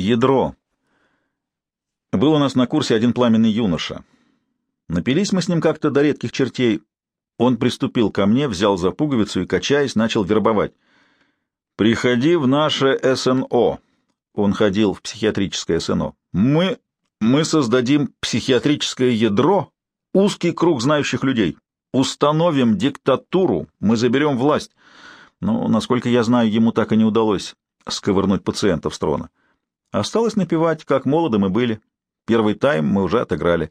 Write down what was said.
Ядро. Был у нас на курсе один пламенный юноша. Напились мы с ним как-то до редких чертей. Он приступил ко мне, взял за пуговицу и, качаясь, начал вербовать. «Приходи в наше СНО». Он ходил в психиатрическое СНО. «Мы... мы создадим психиатрическое ядро, узкий круг знающих людей. Установим диктатуру, мы заберем власть». Но, насколько я знаю, ему так и не удалось сковырнуть пациентов с трона. Осталось напевать, как молоды мы были. Первый тайм мы уже отыграли.